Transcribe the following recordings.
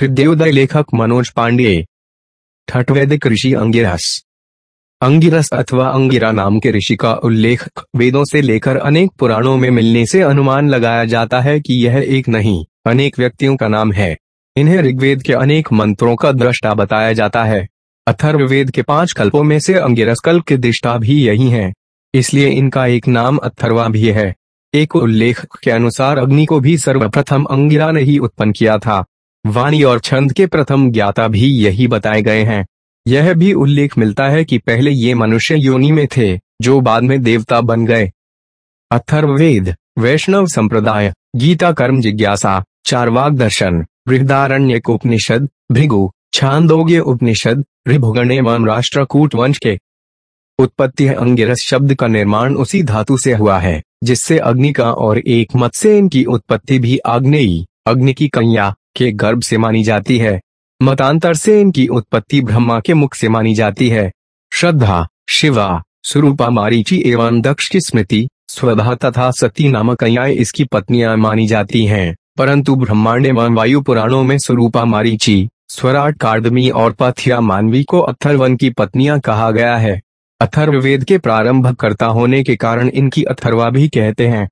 हृदयोदय लेखक मनोज पांडे ठटवैदिक ऋषि अंगिरस अंगिरस अथवा अंगिरा नाम के ऋषि का उल्लेख वेदों से लेकर अनेक पुराणों में मिलने से अनुमान लगाया जाता है कि यह एक नहीं, अनेक व्यक्तियों का नाम है। इन्हें ऋग्वेद के अनेक मंत्रों का दृष्टा बताया जाता है। अथर्ववेद के पाँच कल्पों में से अंगिरस कल्प के दृष्टा भी यही है। इसलिए इनका एक नाम अथर्वा भी है। एक उल्लेख के अनुसार अग्नि को भी सर्वप्रथम अंगिरा ने ही उत्पन्न किया था। वाणी और छंद के प्रथम ज्ञाता भी यही बताए गए हैं। यह भी उल्लेख मिलता है कि पहले ये मनुष्य योनि में थे, जो बाद में देवता बन गए। अथर्ववेद, वैष्णव संप्रदाय, गीता कर्म जिज्ञासा, चारवाक दर्शन बृहदारण्य उपनिषद भृगु, छांदोग्य उपनिषद, ऋभुगण एवं राष्ट्रकूट वंश के उत्पत्ति अंगिरस शब्द का निर्माण उसी धातु से हुआ है, जिससे अग्नि का और एक मत से इनकी उत्पत्ति भी आग्नेयी, अग्नि की कन्या के गर्भ से मानी जाती है। मतांतर से इनकी उत्पत्ति ब्रह्मा के मुख से मानी जाती है। श्रद्धा, शिवा, स्वरूपा मारीची एवं दक्ष की स्मृति, स्वधा तथा सती नामक इसकी पत्नियाँ मानी जाती हैं। परंतु ब्रह्मांड एवं वायु पुराणों में स्वरूपा मारीची, स्वराट कार्दमी और पथिया मानवी को अथर्वन की पत्नियाँ कहा गया है। अथर्ववेद के प्रारंभ करता होने के कारण इनकी अथर्वा भी कहते हैं।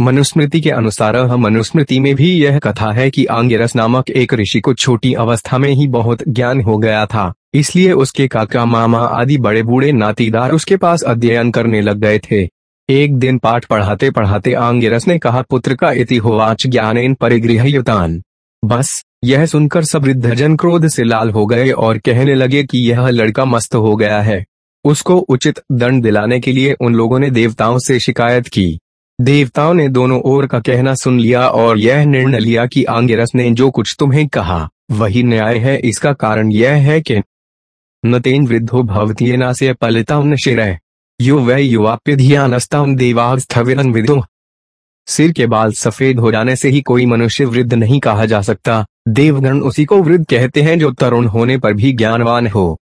मनुस्मृति के अनुसार मनुस्मृति में भी यह कथा है कि आंगिरस नामक एक ऋषि को छोटी अवस्था में ही बहुत ज्ञान हो गया था। इसलिए उसके काका, मामा आदि बड़े बूढ़े नातीदार उसके पास अध्ययन करने लग गए थे। एक दिन पाठ पढ़ाते पढ़ाते आंगिरस ने कहा, पुत्र का इति होवाच ज्ञान परिगृह बस, यह सुनकर सब वृद्धजन क्रोध से लाल हो गए और कहने लगे कि यह लड़का मस्त हो गया है। उसको उचित दंड दिलाने के लिए उन लोगों ने देवताओं से शिकायत की। देवताओं ने दोनों ओर का कहना सुन लिया और यह निर्णय लिया कि आंगिरस ने जो कुछ तुम्हें कहा, वही न्याय है। इसका कारण यह है कि नतेन वृद्धो भवती न से पलिता शिर। यो वह युवाप्य ध्यानस्ताम देवास्थविरन विदो। सिर के बाल सफ़ेद हो जाने से ही कोई मनुष्य वृद्ध नहीं कहा जा सकता। देवगण उसी को वृद्ध कहते हैं जो तरुण होने पर भी ज्ञानवान हो।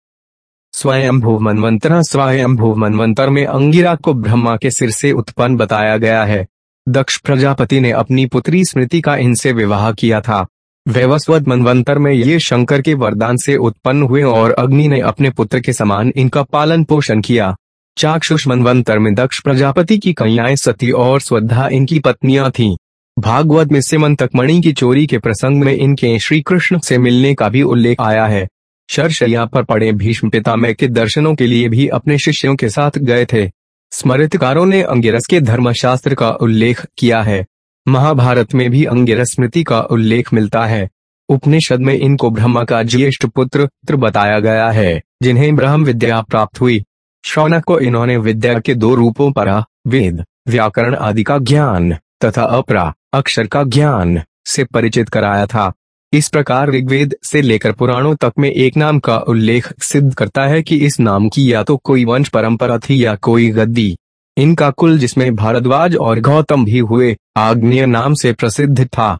स्वयंभू मनवंतरा स्वयंभू मनवंतर में अंगिरा को ब्रह्मा के सिर से उत्पन्न बताया गया है। दक्ष प्रजापति ने अपनी पुत्री स्मृति का इनसे विवाह किया था। वैवस्वत मनवंतर में ये शंकर के वरदान से उत्पन्न हुए और अग्नि ने अपने पुत्र के समान इनका पालन पोषण किया। चाक्षुष मनवंतर में दक्ष प्रजापति की कन्याएँ सती और स्वधा इनकी पत्नियाँ थीं। भागवत में सिमन तकमणि की चोरी के प्रसंग में इनके श्री कृष्ण से मिलने का भी उल्लेख आया है। शरशैया पर पड़े भीष्म पितामह के दर्शनों के लिए भी अपने शिष्यों के साथ गए थे। स्मृतकारों ने अंगिरस के धर्मशास्त्र का उल्लेख किया है। महाभारत में भी अंगिरस स्मृति का उल्लेख मिलता है। उपनिषद में इनको ब्रह्मा का ज्येष्ठ पुत्र बताया गया है, जिन्हें ब्रह्म विद्या प्राप्त हुई। शौनक को इन्होंने विद्या के दो रूपों पर वेद, व्याकरण आदि का ज्ञान, तथा अपरा, अक्षर का ज्ञान, से परिचित कराया था। इस प्रकार ऋग्वेद से लेकर पुराणों तक में एक नाम का उल्लेख सिद्ध करता है कि इस नाम की या तो कोई वंश परंपरा थी या कोई गद्दी। इनका कुल जिसमें भारद्वाज और गौतम भी हुए, आग्नेय नाम से प्रसिद्ध था।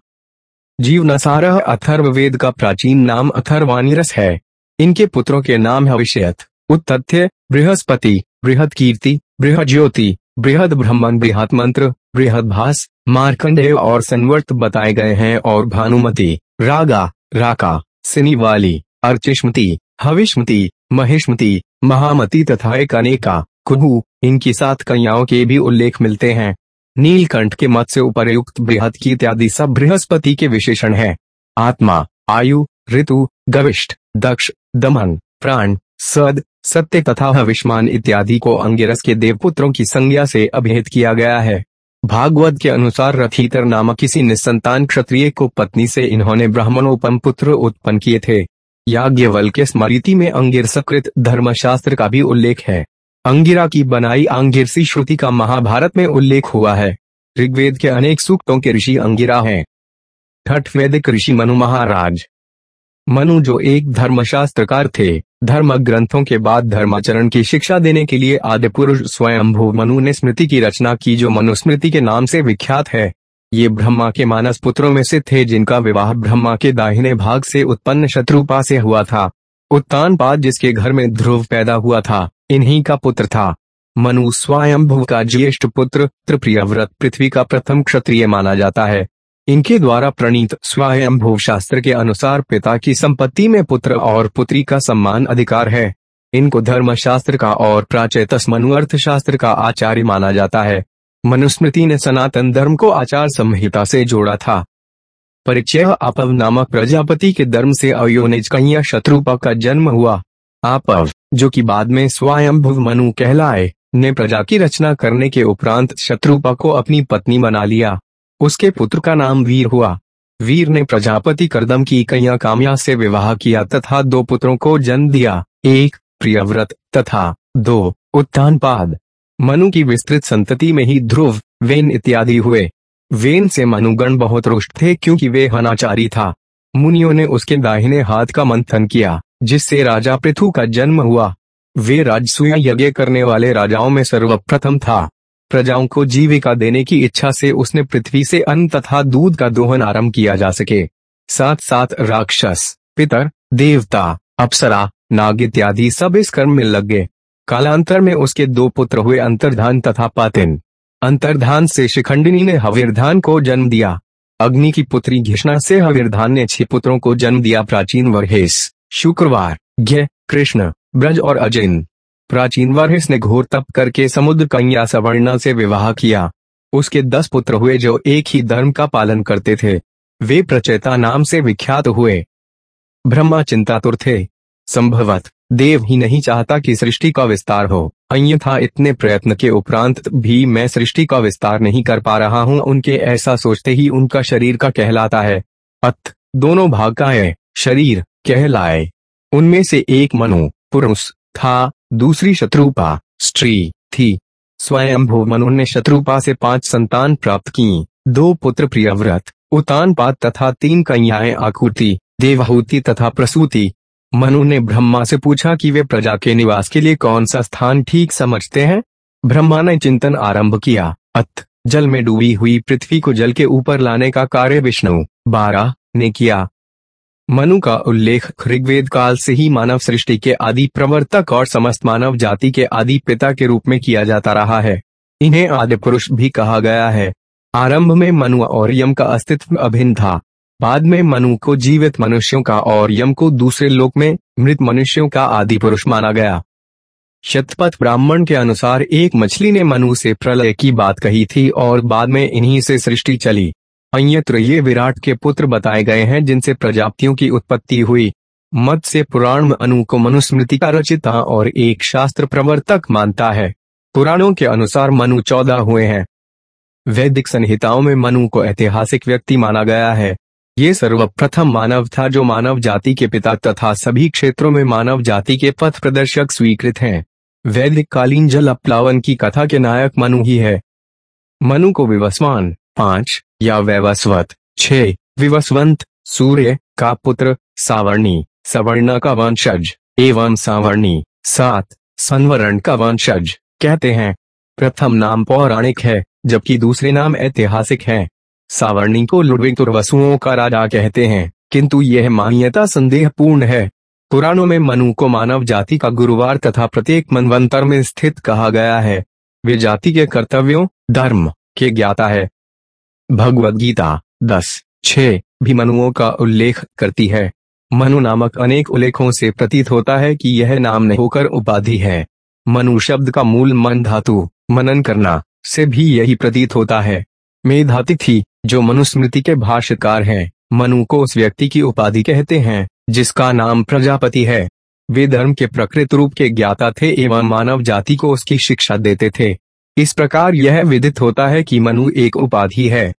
जीव नसारह अथर्ववेद का प्राचीन नाम अथर्वानिरस है। इनके पुत्रों के नाम है विषयत उत्तथ्य बृहस्पति बृहद कीर्ति बृहद ज्योति बृहद ब्रह्मन बृहद मंत्र बृहद भास मार्कंडेय और संवर्त बताए गए हैं और भानुमति। रागा, राका, सिनीवाली, अर्चिष्मति, हविष्मति महेशमति महामती तथा एक अनेका कुहू इनकी सात कन्याओं के भी उल्लेख मिलते हैं। नीलकंठ के मत से उपरयुक्त बृहद की इत्यादि सब बृहस्पति के विशेषण है। आत्मा, आयु, ऋतु गविष्ठ दक्ष, दमन, प्राण, सद, सत्य तथा हविष्मान इत्यादि को अंगिरस के देवपुत्रों की संज्ञा से अभिहित किया गया है। भागवत के अनुसार रथीतर नामक किसी निसंतान क्षत्रिय को पत्नी से इन्होंने ब्राह्मणोपम पुत्र उत्पन्न किए थे। याज्ञवल के स्मृति में अंगिर सकृत धर्मशास्त्र का भी उल्लेख है। अंगिरा की बनाई आंगिरसी श्रुति का महाभारत में उल्लेख हुआ है। ऋग्वेद के अनेक सूक्तों के ऋषि अंगिरा हैं। ठठ वैदिक ऋषि मनु महाराज। मनु जो एक धर्मशास्त्रकार थे धर्म ग्रंथों के बाद धर्माचरण की शिक्षा देने के लिए आदि पुरुष स्वयंभू मनु ने स्मृति की रचना की जो मनुस्मृति के नाम से विख्यात है। ये ब्रह्मा के मानस पुत्रों में से थे जिनका विवाह ब्रह्मा के दाहिने भाग से उत्पन्न शत्रुपा से हुआ था। उत्तान जिसके घर में ध्रुव पैदा हुआ था, इन्हीं का पुत्र था। मनु स्वयंभू का ज्येष्ठ पुत्र त्रिप्रिय व्रत पृथ्वी का प्रथम क्षत्रिय माना जाता है। इनके द्वारा प्रणीत स्वयंभू शास्त्र के अनुसार पिता की संपत्ति में पुत्र और पुत्री का सम्मान अधिकार है। इनको धर्मशास्त्र का और प्राचेतस मनुअर्थ शास्त्र का आचार्य माना जाता है। मनुस्मृति ने सनातन धर्म को आचार संहिता से जोड़ा था। परिचय आपव नामक प्रजापति के धर्म से अयोनिज कन्या शत्रुपा का जन्म हुआ। आपव जो कि बाद में स्वयंभुव मनु कहलाए, ने प्रजा की रचना करने के उपरांत शत्रुपा को अपनी पत्नी बना लिया। उसके पुत्र का नाम वीर हुआ। वीर ने प्रजापति करदम की कन्या काम्या से विवाह किया तथा दो पुत्रों को जन्म दिया, एक प्रियव्रत तथा दो उत्तानपाद मनु की विस्तृत संतति में ही ध्रुव, वेन इत्यादि हुए। वेन से मनुगण बहुत रुष्ट थे क्योंकि वे हनाचारी था। मुनियों ने उसके दाहिने हाथ का मंथन किया, जिससे राजा पृथु का जन्म हुआ। वे राजसूय यज्ञ करने वाले राजाओं में सर्वप्रथम था। प्रजाओं को जीविका देने की इच्छा से उसने पृथ्वी से अन्न तथा दूध का दोहन आरंभ किया जा सके। साथ साथ राक्षस, पितर, देवता, अप्सरा, नाग इत्यादि सब इस कर्म में लग गए। कालांतर में उसके दो पुत्र हुए अंतर्धान तथा पातिन। अंतर्धान से शिखंडिनी ने हविर्धान को जन्म दिया। अग्नि की पुत्री घिष्णा से हविर्धान ने छह पुत्रों को जन्म दिया। प्राचीन वर्हेश शुक्रवार, ज्ञ, कृष्ण, ब्रज और अजिन। प्राचीन वर्ष ने घोर तप करके समुद्र कन्या सवर्णा से विवाह किया। उसके दस पुत्र हुए जो एक ही धर्म का पालन करते थे। वे प्रचेता नाम से विख्यात हुए। ब्रह्मा चिंतातुर थे। संभवत देव ही नहीं चाहता कि सृष्टि का विस्तार हो। अन्यथा इतने प्रयत्न के उपरांत भी मैं सृष्टि का विस्तार नहीं कर पा रहा हूँ। उनके ऐसा सोचते ही उनका शरीर का कहलाता है। अत दोनों भाग का है शरीर, कहलाए। उनमें से एक मनु, पुरुष था। दूसरी शत्रुपा, स्त्री, थी। स्वयं मनु ने शत्रुपा से पाँच संतान प्राप्त की। दो पुत्र प्रियव्रत उतानपात तथा तीन कन्याएँ आकुति देवहूति तथा प्रसूति। मनु ने ब्रह्मा से पूछा कि वे प्रजा के निवास के लिए कौन सा स्थान ठीक समझते हैं? ब्रह्मा ने चिंतन आरंभ किया। अत जल में डूबी हुई पृथ्वी को जल के ऊपर लाने का कार्य विष्णु, बारह, ने किया। मनु का उल्लेख ऋग्वेद काल से ही मानव सृष्टि के आदि प्रवर्तक और समस्त मानव जाति के आदि पिता के रूप में किया जाता रहा है। इन्हें आदि पुरुष भी कहा गया है। आरंभ में मनु और यम का अस्तित्व अभिन्न था। बाद में मनु को जीवित मनुष्यों का और यम को दूसरे लोक में मृत मनुष्यों का आदि पुरुष माना गया। शतपथ ब्राह्मण के अनुसार एक मछली ने मनु से प्रलय की बात कही थी और बाद में इन्हीं से सृष्टि चली। अन्यत्र ये विराट के पुत्र बताए गए हैं, जिनसे प्रजातियों की उत्पत्ति हुई। मत से पुराण अनु को मनुस्मृति का रचिता और एक शास्त्र प्रवर्तक मानता है। पुराणों के अनुसार मनु चौदह हुए हैं। वैदिक संहिताओं में मनु को ऐतिहासिक व्यक्ति माना गया है। ये सर्वप्रथम मानव था जो मानव जाति के पिता तथा सभी क्षेत्रों में मानव जाति के पथ प्रदर्शक स्वीकृत हैं। वैदिक कालीन जल अपलावन की कथा के नायक मनु ही है। मनु को विवस्वान, पाँच या वैवस्वत छह विवस्वंत, सूर्य, का पुत्र, सावर्णी। सवर्ण का वंशज, एवं सावर्णी। सात संवरण का वंशज। कहते हैं, प्रथम नाम पौराणिक है, जबकि दूसरे नाम ऐतिहासिक है। सावर्णी को लुडविक तुर्वसुओं का राजा कहते हैं, किंतु यह मान्यता संदेहपूर्ण है। पुराणों में मनु को मानव जाति का गुरुवार तथा प्रत्येक मनवंतर में स्थित कहा गया है। वे जाति के कर्तव्यों, धर्म के ज्ञाता है। भगवद गीता दस छह भी मनुओं का उल्लेख करती है। मनु नामक अनेक उल्लेखों से प्रतीत होता है कि यह नाम नहीं होकर उपाधि है। मनु शब्द का मूल मन धातु, मनन करना, से भी यही प्रतीत होता है। मेधाति थी जो मनुस्मृति के भाष्यकार हैं, मनु को उस व्यक्ति की उपाधि कहते हैं, जिसका नाम प्रजापति है। वे धर्म के प्रकृत रूप के ज्ञाता थे एवं मानव जाति को उसकी शिक्षा देते थे। इस प्रकार यह विदित होता है कि मनु एक उपाधि है।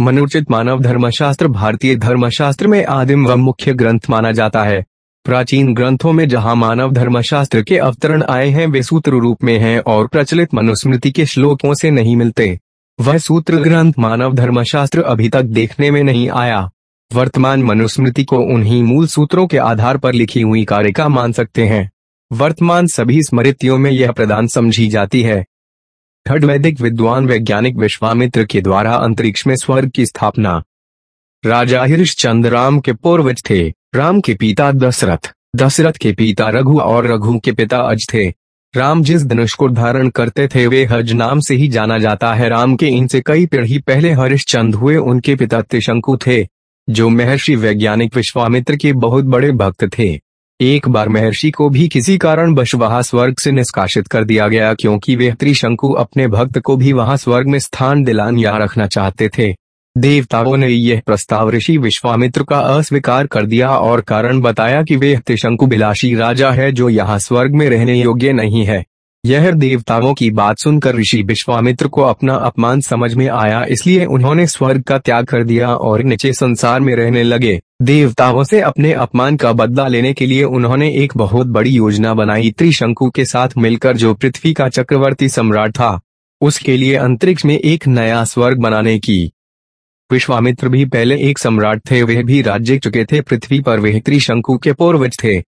मनुचित मानव धर्मशास्त्र भारतीय धर्मशास्त्र में आदिम व मुख्य ग्रंथ माना जाता है। प्राचीन ग्रंथों में जहाँ मानव धर्मशास्त्र के अवतरण आए हैं, वे सूत्र रूप में हैं और प्रचलित मनुस्मृति के श्लोकों से नहीं मिलते। वह सूत्र ग्रंथ मानव धर्मशास्त्र अभी तक देखने में नहीं आया। वर्तमान मनुस्मृति को उन्हीं मूल सूत्रों के आधार पर लिखी हुई कारिका मान सकते हैं। वर्तमान सभी स्मृतियों में यह प्रदान समझी जाती है। थर्ड वैदिक विद्वान वैज्ञानिक विश्वामित्र के द्वारा अंतरिक्ष में स्वर्ग की स्थापना। राजा हरिश्चंद्र राम के पूर्वज थे। राम के पिता दशरथ। दशरथ के पिता रघु और रघु के पिता अज थे राम जिस धनुष को धारण करते थे, वे हज नाम से ही जाना जाता है। राम के इनसे कई पीढ़ी पहले हरिश्चंद हुए, उनके पिता त्रिशंकु थे, जो महर्षि वैज्ञानिक विश्वामित्र के बहुत बड़े भक्त थे। एक बार महर्षि को भी किसी कारण बश वहाँ स्वर्ग से निष्कासित कर दिया गया क्योंकि वे त्रिशंकु अपने भक्त को भी वहाँ स्वर्ग में स्थान दिलान या रखना चाहते थे। देवताओं ने यह प्रस्ताव ऋषि विश्वामित्र का अस्वीकार कर दिया और कारण बताया कि वे त्रिशंकु बिलाशी राजा है जो यहाँ स्वर्ग में रहने योग्य नहीं है। यह देवताओं की बात सुनकर ऋषि विश्वामित्र को अपना अपमान समझ में आया, इसलिए उन्होंने स्वर्ग का त्याग कर दिया और नीचे संसार में रहने लगे। देवताओं से अपने अपमान का बदला लेने के लिए उन्होंने एक बहुत बड़ी योजना बनाई, त्रिशंकु के साथ मिलकर जो पृथ्वी का चक्रवर्ती सम्राट था, उसके लिए अंतरिक्ष में एक नया स्वर्ग बनाने की। विश्वामित्र भी पहले एक सम्राट थे, वे भी राज्य चुके थे, पृथ्वी पर वे त्रिशंकु के पूर्वज थे।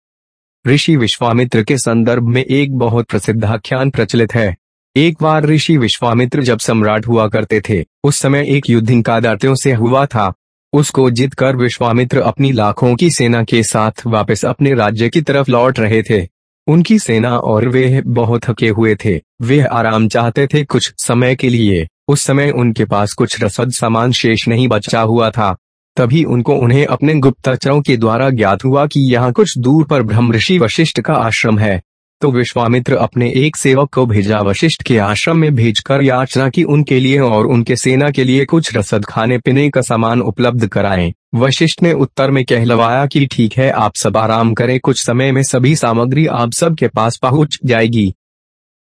ऋषि विश्वामित्र के संदर्भ में एक बहुत प्रसिद्ध आख्यान प्रचलित है। एक बार ऋषि विश्वामित्र जब सम्राट हुआ करते थे, उस समय एक युद्ध का दार्तियों से हुआ था। उसको जीत कर विश्वामित्र अपनी लाखों की सेना के साथ वापस अपने राज्य की तरफ़ लौट रहे थे। उनकी सेना और वे बहुत थके हुए थे। वे आराम चाहते थे कुछ समय के लिए। उस समय उनके पास कुछ रसद सामान शेष नहीं बचा हुआ था। तभी उनको उन्हें अपने गुप्तचरों के द्वारा ज्ञात हुआ कि यहाँ कुछ दूर पर ब्रह्म ऋषि वशिष्ठ का आश्रम है। तो विश्वामित्र अपने एक सेवक को भेजा वशिष्ठ के आश्रम में भेजकर याचना की उनके लिए और उनके सेना के लिए कुछ रसद खाने पीने का सामान उपलब्ध कराएँ। वशिष्ठ ने उत्तर में कहलवाया कि ठीक है, आप सब आराम करें, कुछ समय में सभी सामग्री आप सब के पास पहुँच जाएगी।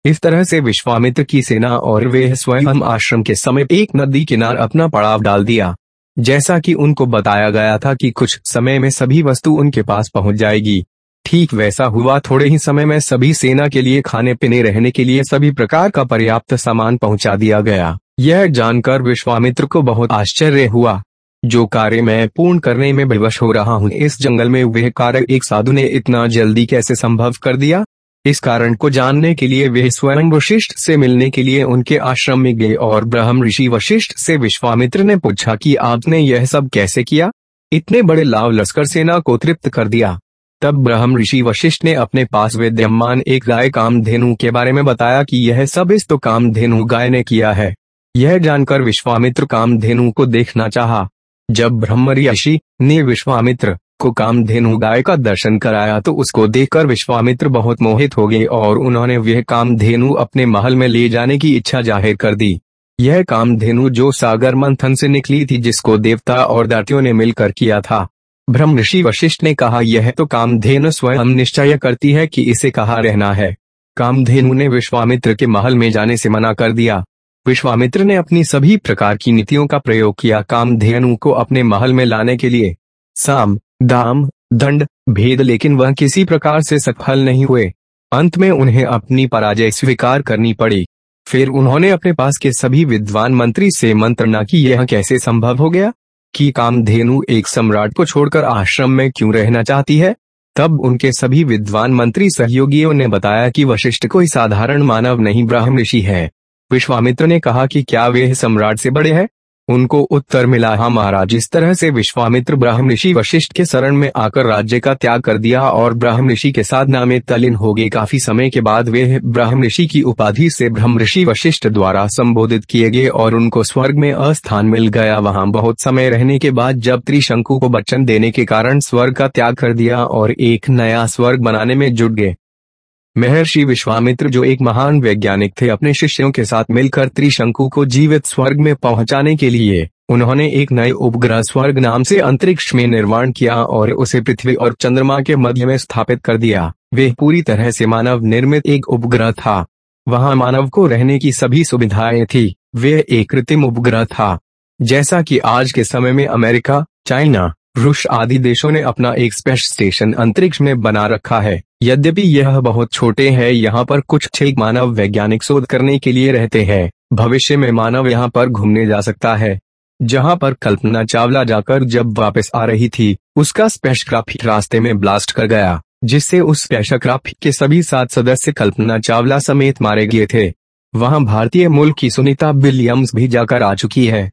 इस तरह से विश्वामित्र की सेना और वे स्वयं आश्रम के समय एक नदी किनार अपना पड़ाव डाल दिया। जैसा कि उनको बताया गया था कि कुछ समय में सभी वस्तु उनके पास पहुँच जाएगी। ठीक वैसा हुआ थोड़े ही समय में सभी सेना के लिए खाने पीने रहने के लिए सभी प्रकार का पर्याप्त सामान पहुँचा दिया गया। यह जानकर विश्वामित्र को बहुत आश्चर्य हुआ। जो कार्य मैं पूर्ण करने में विवश हो रहा हूँ, इस जंगल में वह कार्य एक साधु ने इतना जल्दी कैसे संभव कर दिया? इस कारण को जानने के लिए वे स्वयं वशिष्ठ से मिलने के लिए उनके आश्रम में गए और ब्रह्म ऋषि वशिष्ठ से विश्वामित्र ने पूछा कि आपने यह सब कैसे किया? इतने बड़े लाभ लश्कर सेना को तृप्त कर दिया। तब ब्रह्म ऋषि वशिष्ठ ने अपने पास विद्यमान एक गाय कामधेनु के बारे में बताया कि यह सब इस तो कामधेनु गाय ने किया है। यह जानकर विश्वामित्र कामधेनु को देखना चाहा। जब ब्रह्म ऋषि ने विश्वामित्र को कामधेनु गाय का दर्शन कराया तो उसको देखकर विश्वामित्र बहुत मोहित हो गए और उन्होंने वह कामधेनु अपने महल में ले जाने की इच्छा ज़ाहिर कर दी। यह कामधेनु जो सागर मंथन से निकली थी जिसको देवता और दातियों ने मिलकर किया था। ब्रह्म ऋषि वशिष्ठ ने कहा, यह तो कामधेनु स्वयं निश्चय करती है कि इसे कहा रहना है। कामधेनु ने विश्वामित्र के महल में जाने से मना कर दिया। विश्वामित्र ने अपनी सभी प्रकार की नीतियों का प्रयोग किया। कामधेनु को अपने महल में लाने के लिए साम दाम, दंड, भेद लेकिन वह किसी प्रकार से सफल नहीं हुए। अंत में उन्हें अपनी पराजय स्वीकार करनी पड़ी। फिर उन्होंने अपने पास के सभी विद्वान मंत्री से मंत्रणा की यह कैसे संभव हो गया? कि कामधेनु एक सम्राट को छोड़कर आश्रम में क्यों रहना चाहती है? तब उनके सभी विद्वान मंत्री सहयोगियों ने बताया कि वशिष्ठ कोई साधारण मानव नहीं ब्राह्म ऋषि है। विश्वामित्र ने कहा कि क्या वे सम्राट से बड़े हैं? उनको उत्तर मिला हाँ महाराज, इस तरह से विश्वामित्र ब्राह्म ऋषि वशिष्ठ के शरण में आकर राज्य का त्याग कर दिया और ब्राह्म ऋषि के साथ नामे तलिन हो गए। काफ़ी समय के बाद वे ब्राह्म ऋषि की उपाधि से ब्रह्म ऋषि वशिष्ठ द्वारा संबोधित किए गए और उनको स्वर्ग में अस्थान मिल गया। वहाँ बहुत समय रहने के बाद जब त्रिशंकु को बच्चन देने के कारण स्वर्ग का त्याग कर दिया और एक नया स्वर्ग बनाने में जुट गए महर्षि विश्वामित्र जो एक महान वैज्ञानिक थे, अपने शिष्यों के साथ मिलकर त्रिशंकु को जीवित स्वर्ग में पहुँचाने के लिए, उन्होंने एक नए उपग्रह स्वर्ग नाम से अंतरिक्ष में निर्माण किया और उसे पृथ्वी और चंद्रमा के मध्य में स्थापित कर दिया। वे पूरी तरह से मानव निर्मित एक उपग्रह था। वहाँ मानव को रहने की सभी सुविधाएँ थी। वे एक कृत्रिम उपग्रह था। जैसा कि आज के समय में अमेरिका, चाइना रूस आदि देशों ने अपना एक स्पेस स्टेशन अंतरिक्ष में बना रखा है। यद्यपि यह बहुत छोटे हैं, यहाँ पर कुछ छह मानव वैज्ञानिक शोध करने के लिए रहते हैं। भविष्य में मानव यहाँ पर घूमने जा सकता है। जहाँ पर कल्पना चावला जाकर जब वापस आ रही थी, उसका स्पेशक्राफ्ट रास्ते में ब्लास्ट कर गया, जिससे उस स्पेशक्राफ्ट के सभी सात सदस्य कल्पना चावला समेत मारे गए थे। वहाँ भारतीय मुल्क की सुनीता विलियम्स भी जाकर आ चुकी है।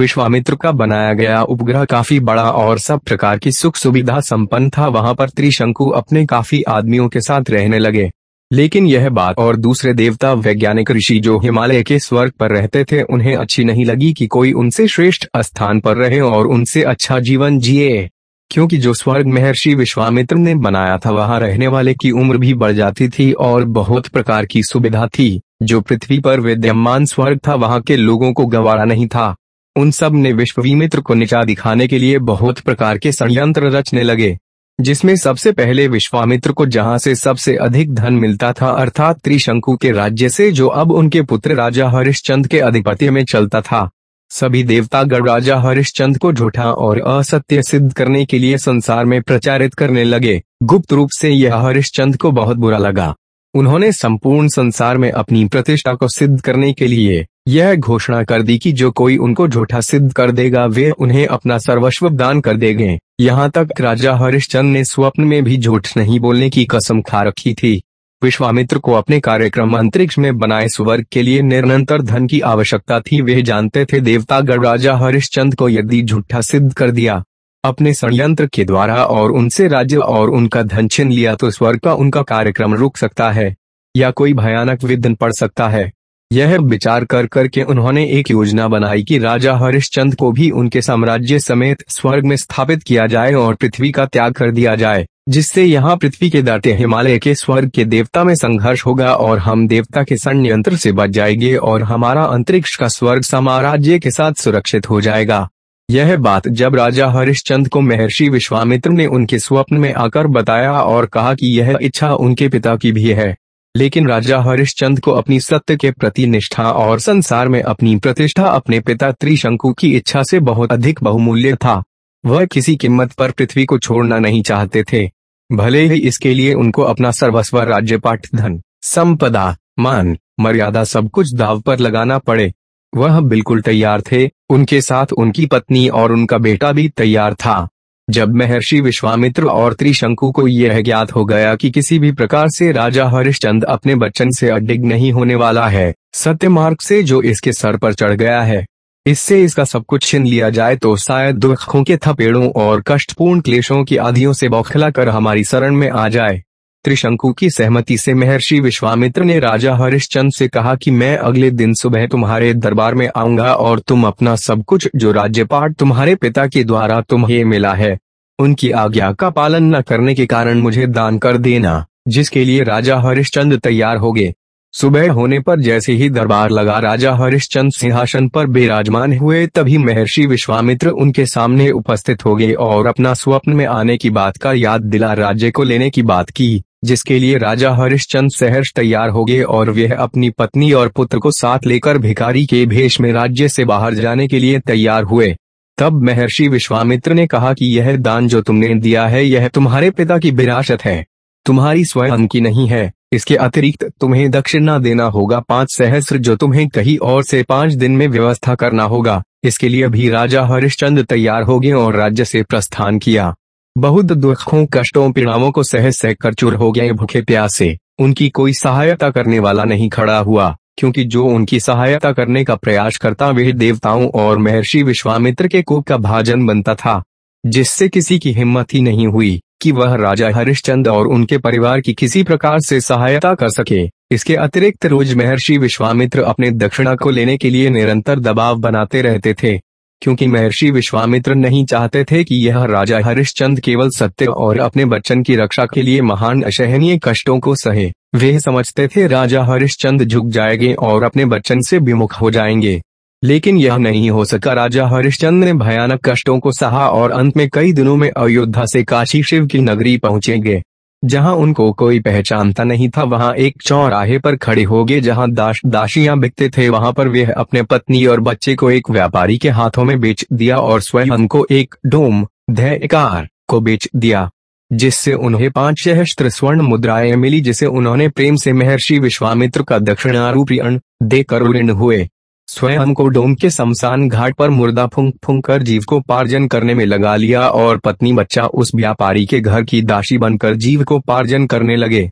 विश्वामित्र का बनाया गया उपग्रह काफ़ी बड़ा और सब प्रकार की सुख सुविधा संपन्न था। वहाँ पर त्रिशंकु अपने काफ़ी आदमियों के साथ रहने लगे। लेकिन यह बात और दूसरे देवता वैज्ञानिक ऋषि जो हिमालय के स्वर्ग पर रहते थे, उन्हें अच्छी नहीं लगी कि कोई उनसे श्रेष्ठ स्थान पर रहे और उनसे अच्छा जीवन जिए। क्योंकि जो स्वर्ग महर्षि विश्वामित्र ने बनाया था, वहाँ रहने वाले की उम्र भी बढ़ जाती थी और बहुत प्रकार की सुविधा थी। जो पृथ्वी पर विद्यमान स्वर्ग था, वहाँ के लोगों को गवारा नहीं था। उन सबने विश्वमित्र को निचा दिखाने के लिए बहुत प्रकार के षडयंत्र रचने लगे, जिसमें सबसे पहले विश्वामित्र को जहाँ से सबसे अधिक धन मिलता था अर्थात त्रिशंकु के राज्य से जो अब उनके पुत्र राजा हरिश्चंद के अधिपत्य में चलता था। सभी देवतागण राजा हरिश्चंद को झूठा और असत्य सिद्ध करने के लिए संसार में प्रचारित करने लगे। गुप्त रूप से यह हरिश्चंद को बहुत बुरा लगा। उन्होंने संपूर्ण संसार में अपनी प्रतिष्ठा को सिद्ध करने के लिए यह घोषणा कर दी कि जो कोई उनको झूठा सिद्ध कर देगा, वे उन्हें अपना सर्वस्व दान कर देंगे। यहाँ तक राजा हरिश्चंद ने स्वप्न में भी झूठ नहीं बोलने की कसम खा रखी थी। विश्वामित्र को अपने कार्यक्रम अंतरिक्ष में बनाए स्वर्ग के लिए निरंतर धन की आवश्यकता थी। वे जानते थे देवतागढ़ राजा हरिश्चंद को यदि झूठा सिद्ध कर दिया अपने षडयंत्र के द्वारा और उनसे राज्य और उनका धन छिन लिया तो स्वर्ग का उनका कार्यक्रम रुक सकता है या कोई भयानक विघ्न पड़ सकता है। यह विचार कर करके उन्होंने एक योजना बनाई कि राजा हरिश्चंद को भी उनके साम्राज्य समेत स्वर्ग में स्थापित किया जाए और पृथ्वी का त्याग कर दिया जाए, जिससे यहाँ पृथ्वी के दाते हिमालय के स्वर्ग के देवता में संघर्ष होगा और हम देवता के षडयंत्र से बच जाएँगे और हमारा अंतरिक्ष का स्वर्ग साम्राज्य के साथ सुरक्षित हो जाएगा। यह बात जब राजा हरिश्चंद को महर्षि विश्वामित्र ने उनके स्वप्न में आकर बताया और कहा कि यह इच्छा उनके पिता की भी है। लेकिन राजा हरिश्चंद को अपनी सत्य के प्रति निष्ठा और संसार में अपनी प्रतिष्ठा अपने पिता त्रिशंकु की इच्छा से बहुत अधिक बहुमूल्य था। वह किसी कीमत पर पृथ्वी को छोड़ना नहीं चाहते थे। भले ही इसके लिए उनको अपना सर्वस्व राज्य पाठ धन, संपदा, मान, मर्यादा सब कुछ दाव पर लगाना पड़े। वह बिल्कुल तैयार थे। उनके साथ उनकी पत्नी और उनका बेटा भी तैयार था। जब महर्षि विश्वामित्र और त्रिशंकु को यह ज्ञात हो गया कि किसी भी प्रकार से राजा हरिश्चंद अपने बच्चन से अडिग नहीं होने वाला है, सत्य मार्ग से जो इसके सर पर चढ़ गया है, इससे इसका सब कुछ छीन लिया जाए तो शायद दुखों के थपेड़ों और कष्टपूर्ण क्लेशों की आधियों से बौखला कर हमारी शरण में आ जाए। त्रिशंकु की सहमति से महर्षि विश्वामित्र ने राजा हरिश्चंद से कहा कि मैं अगले दिन सुबह तुम्हारे दरबार में आऊँगा और तुम अपना सब कुछ जो राज्यपाठ तुम्हारे पिता के द्वारा तुम्हें मिला है, उनकी आज्ञा का पालन न करने के कारण मुझे दान कर देना, जिसके लिए राजा हरिश्चंद तैयार हो गए। सुबह होने पर जैसे ही दरबार लगा राजा हरिश्चंद सिंहासन पर विराजमान हुए तभी महर्षि विश्वामित्र उनके सामने उपस्थित हो गए और अपना स्वप्न में आने की बात का याद दिला राज्य को लेने की बात की। जिसके लिए राजा हरिश्चंद सहर्ष तैयार हो गए और वह अपनी पत्नी और पुत्र को साथ लेकर भिखारी के भेष में राज्य से बाहर जाने के लिए तैयार हुए। तब महर्षि विश्वामित्र ने कहा कि यह दान जो तुमने दिया है, यह तुम्हारे पिता की विरासत है। तुम्हारी स्वयं की नहीं है। इसके अतिरिक्त तुम्हें दक्षिणा देना होगा, पाँच सहस्र जो तुम्हें कहीं और से पाँच दिन में व्यवस्था करना होगा। इसके लिए भी राजा हरिश्चंद तैयार हो गए और राज्य से प्रस्थान किया। बहुत दुखों, कष्टों, पीड़ाओं को सह सह कर चुर हो गए भूखे प्यासे। उनकी कोई सहायता करने वाला नहीं खड़ा हुआ, क्योंकि जो उनकी सहायता करने का प्रयास करता, वे देवताओं और महर्षि विश्वामित्र के कोप का भाजन बनता था, जिससे किसी की हिम्मत ही नहीं हुई कि वह राजा हरिश्चंद और उनके परिवार की किसी प्रकार से सहायता कर सके। इसके अतिरिक्त रोज महर्षि विश्वामित्र अपने दक्षिणा को लेने के लिए निरंतर दबाव बनाते रहते थे। क्योंकि महर्षि विश्वामित्र नहीं चाहते थे कि यह राजा हरिश्चंद केवल सत्य और अपने बच्चन की रक्षा के लिए महान असहनीय कष्टों को सहे। वे समझते थे राजा हरिश्चंद झुक जाएँगे और अपने बच्चन से विमुख हो जाएँगे। लेकिन यह नहीं हो सका। राजा हरिश्चंद ने भयानक कष्टों को सहा और अंत में कई दिनों में अयोध्या से काशी शिव की नगरी पहुँचेंगे जहाँ उनको कोई पहचानता नहीं था, वहाँ एक चौराहे पर खड़े हो गए, जहाँ दाश, दाशियाँ बिकते थे। वहाँ पर वे अपने पत्नी और बच्चे को एक व्यापारी के हाथों में बेच दिया और स्वयं को एक डोम धैकार को बेच दिया, जिससे उन्हें पाँच सहस्त्र स्वर्ण मुद्राएँ मिली, जिसे उन्होंने प्रेम से महर्षि विश्वामित्र का दक्षिणारूपी देकर ऋण हुए। स्वयं को डोम के शमशान घाट पर मुर्दा फूंक फूंक कर जीव को पार्जन करने में लगा लिया और पत्नी बच्चा उस व्यापारी के घर की दासी बनकर जीव को पार्जन करने लगे।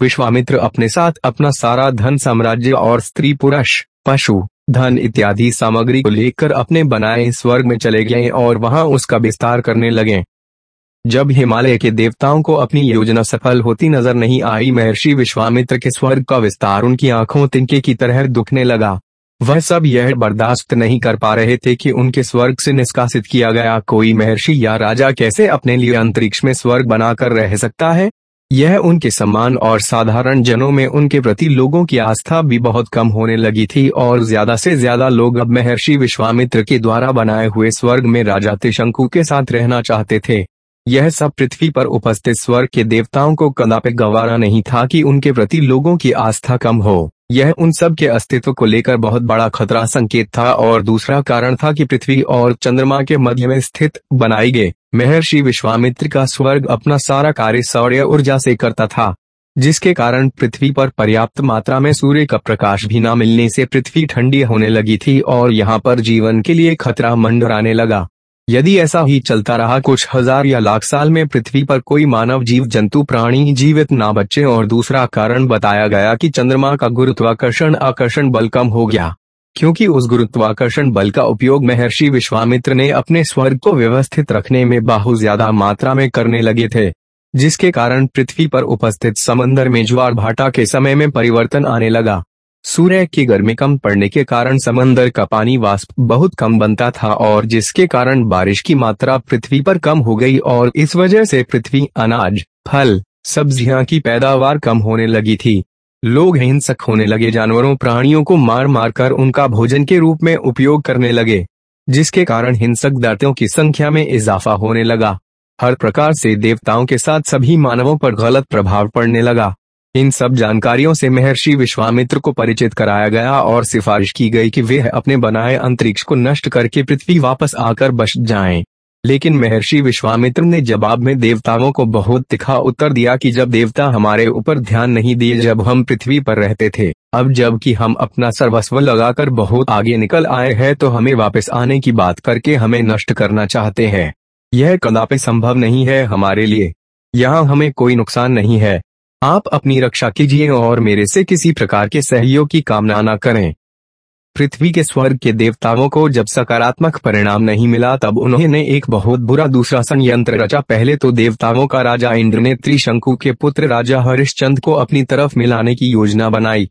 विश्वामित्र अपने साथ अपना सारा धन, साम्राज्य और स्त्री, पुरुष, पशु, धन इत्यादि सामग्री को लेकर अपने बनाए स्वर्ग में चले गए और वहाँ उसका विस्तार करने लगे। जब हिमालय के देवताओं को अपनी योजना सफल होती नज़र नहीं आई, महर्षि विश्वामित्र के स्वर्ग का विस्तार उनकी आँखों तिनके की तरह दुखने लगा। वह सब यह बर्दाश्त नहीं कर पा रहे थे कि उनके स्वर्ग से निष्कासित किया गया कोई महर्षि या राजा कैसे अपने लिए अंतरिक्ष में स्वर्ग बनाकर रह सकता है? यह उनके सम्मान और साधारण जनों में उनके प्रति लोगों की आस्था भी बहुत कम होने लगी थी और ज़्यादा से ज़्यादा लोग अब महर्षि विश्वामित्र के द्वारा बनाए हुए स्वर्ग में राजा तिशंकु के साथ रहना चाहते थे। यह सब पृथ्वी पर उपस्थित स्वर्ग के देवताओं को कदापि गवारा नहीं था कि उनके प्रति लोगों की आस्था कम हो। यह उन सब के अस्तित्व को लेकर बहुत बड़ा खतरा संकेत था और दूसरा कारण था कि पृथ्वी और चंद्रमा के मध्य में स्थित बनाई गए महर्षि विश्वामित्र का स्वर्ग अपना सारा कार्य सौर्य ऊर्जा से करता था, जिसके कारण पृथ्वी पर पर्याप्त मात्रा में सूर्य का प्रकाश भी न मिलने से पृथ्वी ठंडी होने लगी थी और यहाँ पर जीवन के लिए खतरा मंडराने लगा। यदि ऐसा ही चलता रहा कुछ हज़ार या लाख साल में पृथ्वी पर कोई मानव जीव, जंतु, प्राणी जीवित ना बचे और दूसरा कारण बताया गया कि चंद्रमा का गुरुत्वाकर्षण आकर्षण बल कम हो गया। क्योंकि उस गुरुत्वाकर्षण बल का उपयोग महर्षि विश्वामित्र ने अपने स्वर्ग को व्यवस्थित रखने में बहुत ज़्यादा मात्रा में करने लगे थे, जिसके कारण पृथ्वी पर उपस्थित समंदर में ज्वार भाटा के समय में परिवर्तन आने लगा। सूर्य की गर्मी कम पड़ने के कारण समंदर का पानी वाष्प बहुत कम बनता था और जिसके कारण बारिश की मात्रा पृथ्वी पर कम हो गई और इस वजह से पृथ्वी, अनाज, फल, सब्ज़ियाँ की पैदावार कम होने लगी थी। लोग हिंसक होने लगे, जानवरों, प्राणियों को मार मार कर उनका भोजन के रूप में उपयोग करने लगे, जिसके कारण हिंसक दर्दों की संख्या में इजाफा होने लगा। हर प्रकार से देवताओं के साथ सभी मानवों पर गलत प्रभाव पड़ने लगा। इन सब जानकारियों से महर्षि विश्वामित्र को परिचित कराया गया और सिफारिश की गई कि वे अपने बनाए अंतरिक्ष को नष्ट करके पृथ्वी वापस आकर बस जाएँ। लेकिन महर्षि विश्वामित्र ने जवाब में देवताओं को बहुत तिखा उत्तर दिया कि जब देवता हमारे ऊपर ध्यान नहीं दिए जब हम पृथ्वी पर रहते थे, अब जब कि हम अपना सर्वस्व लगाकर बहुत आगे निकल आए हैं तो हमें वापस आने की बात करके हमें नष्ट करना चाहते हैं। यह कदापि संभव नहीं है हमारे लिए। यहाँ हमें कोई नुकसान नहीं है। आप अपनी रक्षा कीजिए और मेरे से किसी प्रकार के सहयोग की कामना न करें। पृथ्वी के स्वर्ग के देवताओं को जब सकारात्मक परिणाम नहीं मिला तब उन्होंने एक बहुत बुरा दूसरा संयंत्र रचा। पहले तो देवताओं का राजा इंद्र ने त्रिशंकु के पुत्र राजा हरिश्चंद को अपनी तरफ़ मिलाने की योजना बनाई।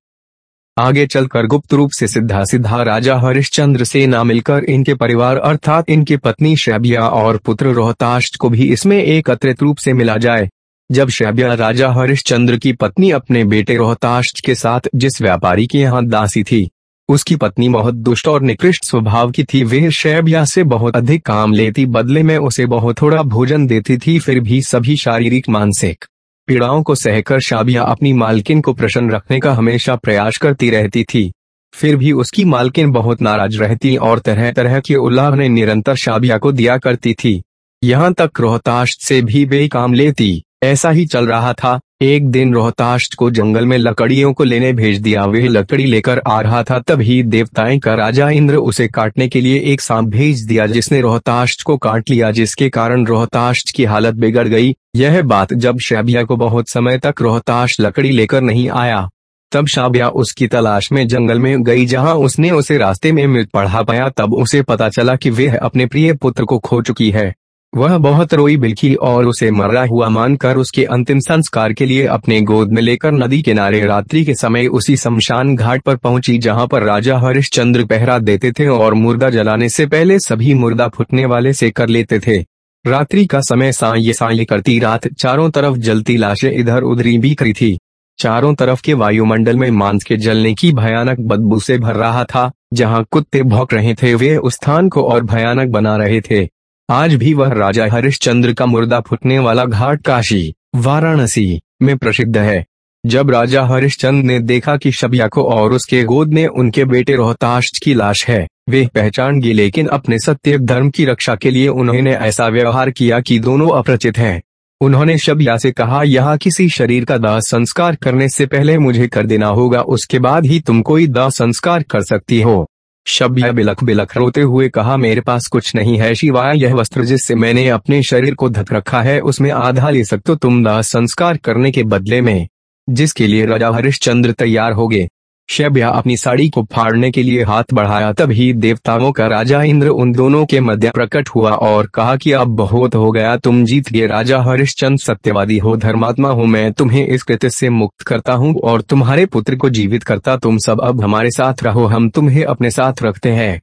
आगे चलकर गुप्त रूप से सिद्धा सिद्धा राजा हरिश्चंद्र से ना मिलकर इनके परिवार अर्थात इनके पत्नी शैबिया और पुत्र रोहताश को भी इसमें एकत्रित रूप से मिला जाए। जब शैबिया राजा हरिश्चंद्र की पत्नी अपने बेटे रोहताश के साथ जिस व्यापारी के यहाँ दासी थी, उसकी पत्नी बहुत दुष्ट और निकृष्ट स्वभाव की थी, वह शैबिया से बहुत अधिक काम लेती, बदले में उसे बहुत थोड़ा भोजन देती थी, फिर भी सभी शारीरिक मानसिक पीड़ाओं को सहकर शाबिया अपनी मालकिन को प्रसन्न रखने का हमेशा प्रयास करती रहती थी। फिर भी उसकी मालकिन बहुत नाराज़ रहती और तरह तरह के उल्लाह ने निरंतर शाबिया को दिया करती थी। यहाँ तक रोहताश से भी बेकाम लेती। ऐसा ही चल रहा था। एक दिन रोहताश को जंगल में लकड़ियों को लेने भेज दिया। वह लकड़ी लेकर आ रहा था। तभी देवताएँ का राजा इंद्र उसे काटने के लिए एक सांप भेज दिया, जिसने रोहताश को काट लिया, जिसके कारण रोहताश की हालत बिगड़ गई। यह बात जब शाबिया को बहुत समय तक रोहताश लकड़ी लेकर नहीं आया, तब शाबिया उसकी तलाश में जंगल में गई, जहाँ उसने उसे रास्ते में मृत पढ़ा पाया। तब उसे पता चला कि वह अपने प्रिय पुत्र को खो चुकी है। वह बहुत रोई बिलखी और उसे मरा हुआ मानकर उसके अंतिम संस्कार के लिए अपने गोद में लेकर नदी किनारे रात्रि के समय उसी शमशान घाट पर पहुँची, जहाँ पर राजा हरिश्चंद्र पहरा देते थे और मुर्दा जलाने से पहले सभी मुर्दा फुटने वाले से कर लेते थे। रात्रि का समय साय साय करती रात चारों तरफ़ जलती लाशें इधर उधरी भी बिखरी थी। चारों तरफ़ के वायुमंडल में मांस के जलने की भयानक बदबू से भर रहा था, जहाँ कुत्ते भौंक रहे थे, वे उस स्थान को और भयानक बना रहे थे। आज भी वह राजा हरिश्चंद्र का मुर्दा फुटने वाला घाट काशी, वाराणसी में प्रसिद्ध है। जब राजा हरिश्चंद्र ने देखा कि शबिया को और उसके गोद में उनके बेटे रोहताश की लाश है, वे पहचान गए, लेकिन अपने सत्य धर्म की रक्षा के लिए उन्होंने ऐसा व्यवहार किया कि दोनों अपरिचित हैं। उन्होंने शबिया से कहा, यह किसी शरीर का दाह संस्कार करने से पहले मुझे कर देना होगा, उसके बाद ही तुम कोई दाह संस्कार कर सकती हो। शब्य बिलख बिलख रोते हुए कहा, मेरे पास कुछ नहीं है शिवाय यह वस्त्र जिससे मैंने अपने शरीर को धक रखा है, उसमें आधा ले सकते तुम दाह संस्कार करने के बदले में, जिसके लिए राजा हरिश्चंद्र तैयार हो गए। शब्या अपनी साड़ी को फाड़ने के लिए हाथ बढ़ाया, तभी देवताओं का राजा इंद्र उन दोनों के मध्य प्रकट हुआ और कहा कि अब बहुत हो गया, तुम जीत गए। राजा हरिश्चंद्र सत्यवादी हो, धर्मात्मा हो, मैं तुम्हें इस कृत्य से मुक्त करता हूँ और तुम्हारे पुत्र को जीवित करता। तुम सब अब हमारे साथ रहो, हम तुम्हें अपने साथ रखते हैं।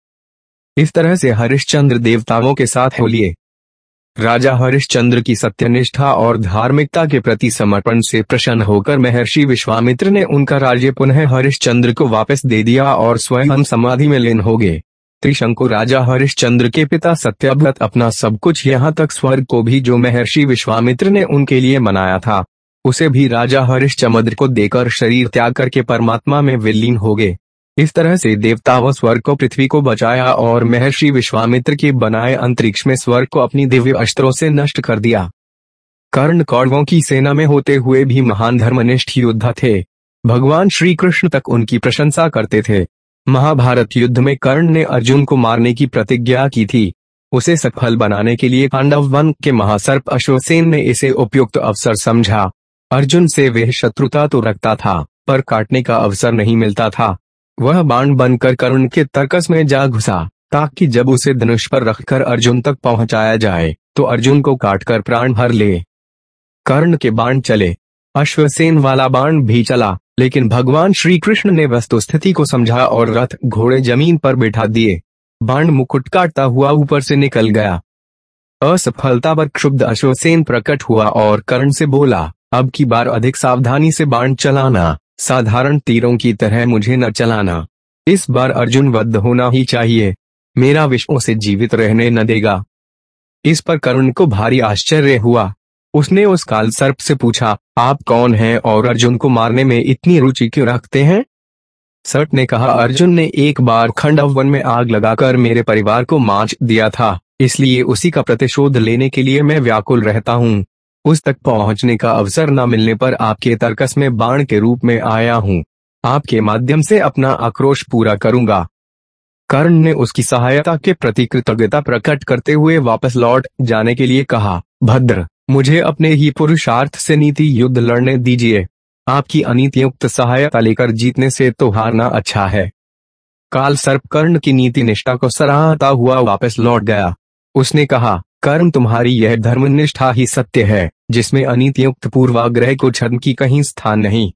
इस तरह से हरिश्चंद्र देवताओं के साथ हो लिए। राजा हरिश्चंद्र की सत्यनिष्ठा और धार्मिकता के प्रति समर्पण से प्रसन्न होकर महर्षि विश्वामित्र ने उनका राज्य पुनः हरिश्चंद्र को वापस दे दिया और स्वयं समाधि में लीन हो गए। त्रिशंकु राजा हरिश्चंद्र के पिता सत्यव्रत अपना सब कुछ यहाँ तक स्वर्ग को भी जो महर्षि विश्वामित्र ने उनके लिए मनाया था, उसे भी राजा हरिश्चंद्र को देकर शरीर त्याग करके परमात्मा में विलीन हो गए। इस तरह से देवता व स्वर्ग को पृथ्वी को बचाया और महर्षि विश्वामित्र के बनाए अंतरिक्ष में स्वर्ग को अपनी दिव्य अस्त्रों से नष्ट कर दिया। कर्ण कौरवों की सेना में होते हुए भी महान धर्मनिष्ठ योद्धा थे। भगवान श्री कृष्ण तक उनकी प्रशंसा करते थे। महाभारत युद्ध में कर्ण ने अर्जुन को मारने की प्रतिज्ञा की थी। उसे सफल बनाने के लिए पांडव वन के महासर्प अश्वसेन ने इसे उपयुक्त अवसर समझा। अर्जुन से वह शत्रुता तो रखता था, पर काटने का अवसर नहीं मिलता था। वह बाण बनकर करुण के तर्कस में जा घुसा, ताकि जब उसे धनुष पर रखकर अर्जुन तक पहुँचाया जाए तो अर्जुन को काटकर प्राण भर ले। कर्ण के बाण चले। अश्वसेन वाला बाण भी चला, लेकिन भगवान श्री कृष्ण ने वस्तु स्थिति को समझा और रथ घोड़े ज़मीन पर बैठा दिए। बाण मुकुट काटता हुआ ऊपर से निकल गया। असफलता पर क्षुब्ध अश्वसेन प्रकट हुआ और कर्ण से बोला, अब की बार अधिक सावधानी से बाण चलाना। साधारण तीरों की तरह मुझे न चलाना। इस बार अर्जुन वध होना ही चाहिए। मेरा विश्व से जीवित रहने न देगा। इस पर करुण को भारी आश्चर्य हुआ। उसने उस काल सर्प से पूछा, आप कौन हैं और अर्जुन को मारने में इतनी रुचि क्यों रखते हैं? सर्प ने कहा, अर्जुन ने एक बार खंडव वन में आग लगाकर मेरे परिवार को माच दिया था, इसलिए उसी का प्रतिशोध लेने के लिए मैं व्याकुल रहता हूँ। उस तक पहुँचने का अवसर न मिलने पर आपके तर्कस में बाण के रूप में आया हूँ। आपके माध्यम से अपना आक्रोश पूरा करूँगा। कर्ण ने उसकी सहायता के प्रति कृतज्ञता प्रकट करते हुए वापस लौट जाने के लिए कहा, भद्र, मुझे अपने ही पुरुषार्थ से नीति युद्ध लड़ने दीजिए। आपकी अनीतियुक्त सहायता लेकर जीतने से तो हारना अच्छा है। काल सर्प कर्ण की नीति निष्ठा को सराहता हुआ वापस लौट गया। उसने कहा कर्म तुम्हारी यह धर्मनिष्ठा ही सत्य है। जिसमें अनित्युक्त पूर्वाग्रह को छद्म की कहीं स्थान नहीं।